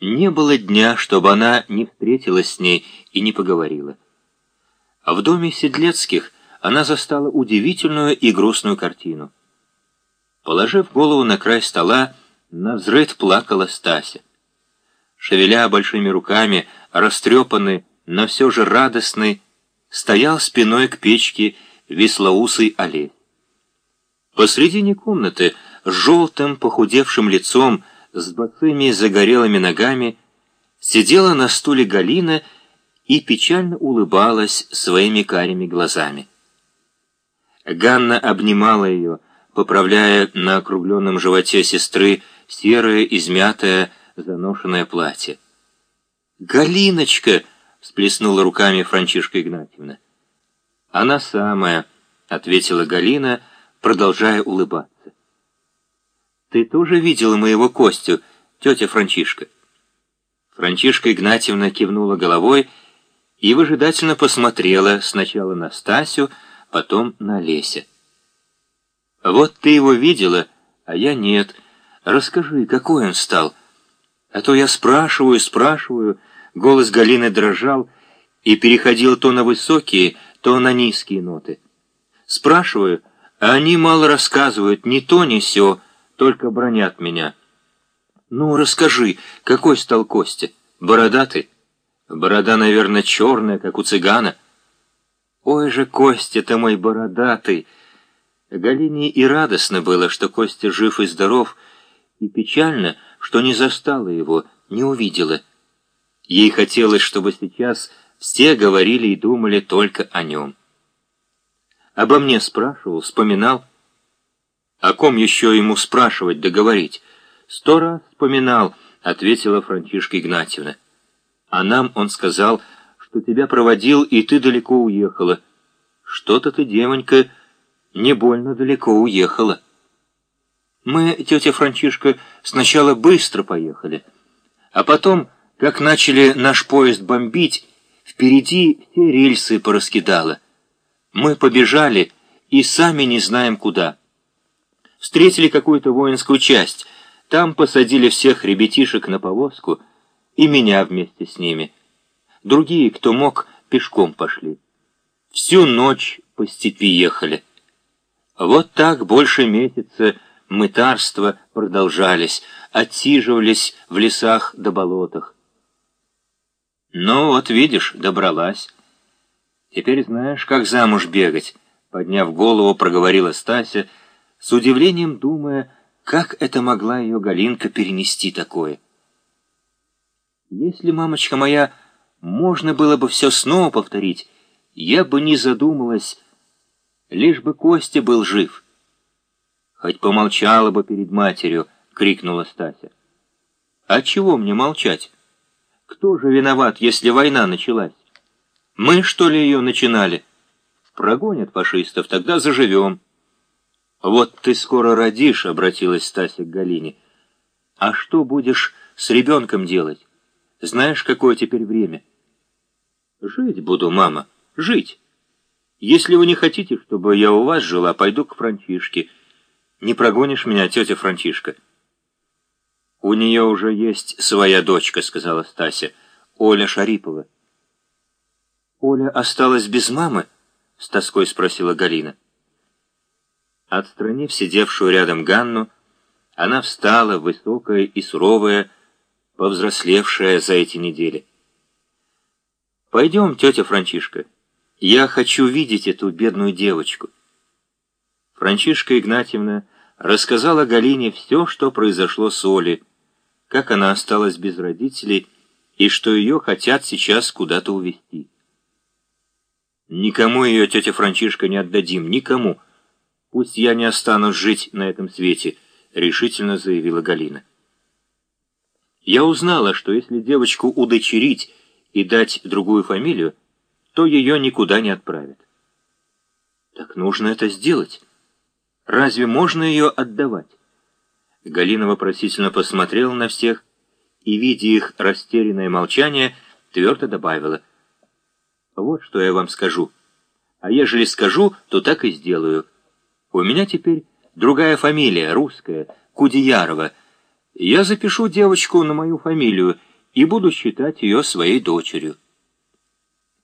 Не было дня, чтобы она не встретилась с ней и не поговорила. А в доме Седлецких она застала удивительную и грустную картину. Положив голову на край стола, на взрыв плакала Стася. Шевеля большими руками, растрепанный, но все же радостный, стоял спиной к печке веслоусый Олесь. Посредине комнаты, с желтым похудевшим лицом, с босыми загорелыми ногами, сидела на стуле Галина и печально улыбалась своими карими глазами. Ганна обнимала ее, поправляя на округленном животе сестры серое, измятое, заношенное платье. «Галиночка!» — всплеснула руками Франчишка Игнатьевна. «Она самая», — ответила Галина, продолжая улыбаться. «Ты тоже видела моего Костю, тетя Франчишка?» Франчишка Игнатьевна кивнула головой и выжидательно посмотрела сначала на Стасю, потом на Леся. «Вот ты его видела, а я нет. Расскажи, какой он стал? А то я спрашиваю, спрашиваю». Голос Галины дрожал и переходил то на высокие, то на низкие ноты. Спрашиваю, а они мало рассказывают, ни то, ни сё, только бронят меня. Ну, расскажи, какой стал Костя? Бородатый? Борода, наверное, черная, как у цыгана. Ой же, Костя-то мой бородатый! Галине и радостно было, что Костя жив и здоров, и печально, что не застала его, не увидела. Ей хотелось, чтобы сейчас все говорили и думали только о нем. Обо мне спрашивал, вспоминал. О ком еще ему спрашивать да говорить? Сто раз вспоминал, ответила Франчишка Игнатьевна. А нам он сказал, что тебя проводил, и ты далеко уехала. Что-то ты, девонька, не больно далеко уехала. Мы, тетя Франчишка, сначала быстро поехали, а потом, как начали наш поезд бомбить, впереди все рельсы пораскидало. Мы побежали и сами не знаем куда. Встретили какую-то воинскую часть, там посадили всех ребятишек на повозку и меня вместе с ними. Другие, кто мог, пешком пошли. Всю ночь по степи ехали. Вот так больше месяца мытарства продолжались, отсиживались в лесах да болотах. Ну вот видишь, добралась. Теперь знаешь, как замуж бегать, подняв голову, проговорила Стася, с удивлением думая, как это могла ее Галинка перенести такое. Если, мамочка моя, можно было бы все снова повторить, я бы не задумалась, лишь бы Костя был жив. Хоть помолчала бы перед матерью, крикнула Стася. А чего мне молчать? Кто же виноват, если война началась? Мы, что ли, ее начинали? Прогонят фашистов, тогда заживем. Вот ты скоро родишь, обратилась Стася к Галине. А что будешь с ребенком делать? Знаешь, какое теперь время? Жить буду, мама, жить. Если вы не хотите, чтобы я у вас жила, пойду к Франчишке. Не прогонишь меня, тетя Франчишка? У нее уже есть своя дочка, сказала Стася, Оля Шарипова. «Оля осталась без мамы?» — с тоской спросила Галина. Отстранив сидевшую рядом Ганну, она встала, высокая и суровая, повзрослевшая за эти недели. «Пойдем, тетя Франчишка, я хочу видеть эту бедную девочку». Франчишка Игнатьевна рассказала Галине все, что произошло с Олей, как она осталась без родителей и что ее хотят сейчас куда-то увезти. Никому ее, тетя Франчишка, не отдадим, никому. Пусть я не останусь жить на этом свете, решительно заявила Галина. Я узнала, что если девочку удочерить и дать другую фамилию, то ее никуда не отправят. Так нужно это сделать. Разве можно ее отдавать? Галина вопросительно посмотрела на всех и, видя их растерянное молчание, твердо добавила — вот что я вам скажу. А ежели скажу, то так и сделаю. У меня теперь другая фамилия, русская, Кудеярова. Я запишу девочку на мою фамилию и буду считать ее своей дочерью.